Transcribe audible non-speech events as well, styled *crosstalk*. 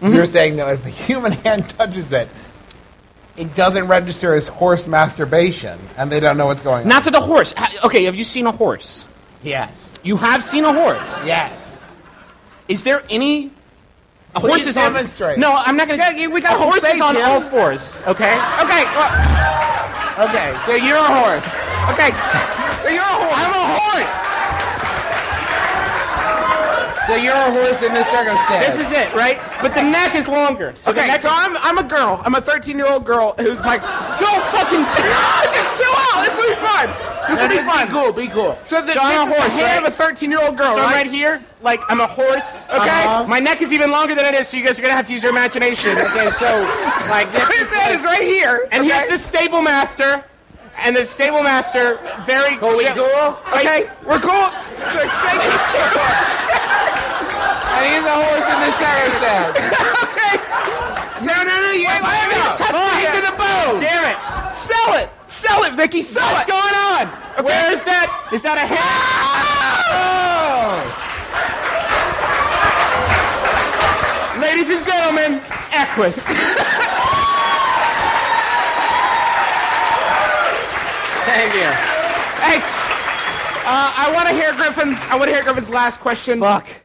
Mm-hmm. You're saying that if a human *laughs* hand touches it, it doesn't register as horse masturbation, and they don't know what's going on. Not to the horse. Okay, have you seen a horse? Yes. You have seen a horse. Yes. Is there any? A horse is on. demonstrate. No, I'm not gonna. Yeah, we got a horse is on here. all fours. Okay. Okay. well- okay. So you're a horse. Okay. So you're a horse. I'm a horse. So you're a horse in this circumstance. This is it, right? But the neck is longer. So Okay, so I'm I'm a girl. I'm a 13 year old girl who's my so fucking. Just chill out. This will be fun. This will be fun. Be cool. Be cool. So, the, So I'm a horse, the hand right? of a 13 year old girl, So right? right here, like I'm a horse. Okay. Uh-huh. My neck is even longer than it is, so you guys are gonna have to use your imagination. Okay, so like this His is head like- is right here. And okay? here's the stable master. And the stable master, very Cool, we cool? Okay, we're cool. He's a horse in this *laughs* circumstance. okay. No, no, no, you ain't let me touch the bone. Damn it! Sell it. Sell it, Vicky. Sell What's it. going on? Where is that? Is that a head? Oh. Ladies and gentlemen, Equus. *laughs* Thank you. Thanks. Uh, I want to hear Griffin's. I want to hear Griffin's last question. Fuck.